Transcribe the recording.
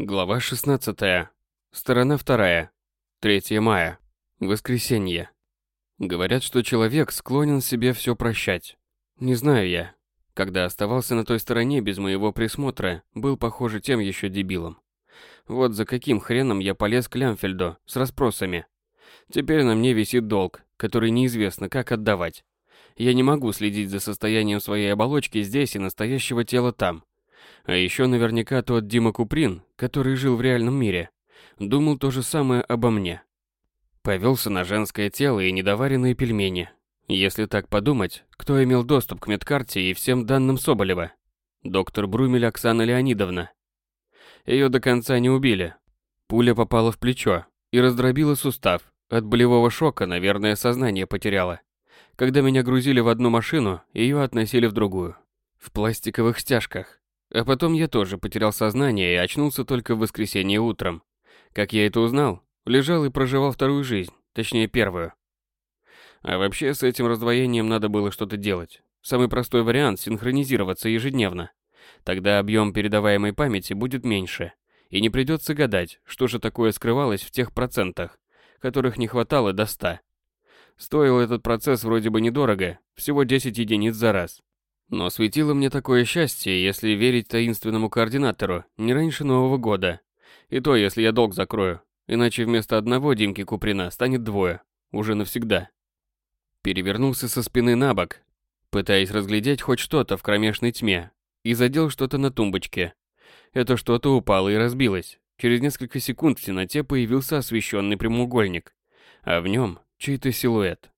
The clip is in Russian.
Глава 16. Сторона 2. 3 мая. Воскресенье. Говорят, что человек склонен себе все прощать. Не знаю я. Когда оставался на той стороне без моего присмотра, был, похоже, тем еще дебилом. Вот за каким хреном я полез к Лямфельду с расспросами. Теперь на мне висит долг, который неизвестно как отдавать. Я не могу следить за состоянием своей оболочки здесь и настоящего тела там. А еще наверняка тот Дима Куприн, который жил в реальном мире, думал то же самое обо мне. Повелся на женское тело и недоваренные пельмени. Если так подумать, кто имел доступ к медкарте и всем данным Соболева? Доктор Брумель Оксана Леонидовна. Ее до конца не убили. Пуля попала в плечо и раздробила сустав. От болевого шока, наверное, сознание потеряла. Когда меня грузили в одну машину, ее относили в другую. В пластиковых стяжках. А потом я тоже потерял сознание и очнулся только в воскресенье утром. Как я это узнал? Лежал и проживал вторую жизнь, точнее первую. А вообще с этим раздвоением надо было что-то делать. Самый простой вариант – синхронизироваться ежедневно. Тогда объем передаваемой памяти будет меньше. И не придется гадать, что же такое скрывалось в тех процентах, которых не хватало до 100. Стоил этот процесс вроде бы недорого, всего 10 единиц за раз. Но светило мне такое счастье, если верить таинственному координатору, не раньше Нового года. И то, если я долг закрою. Иначе вместо одного Димки Куприна станет двое. Уже навсегда. Перевернулся со спины на бок, пытаясь разглядеть хоть что-то в кромешной тьме, и задел что-то на тумбочке. Это что-то упало и разбилось. Через несколько секунд в темноте появился освещенный прямоугольник, а в нем чей-то силуэт.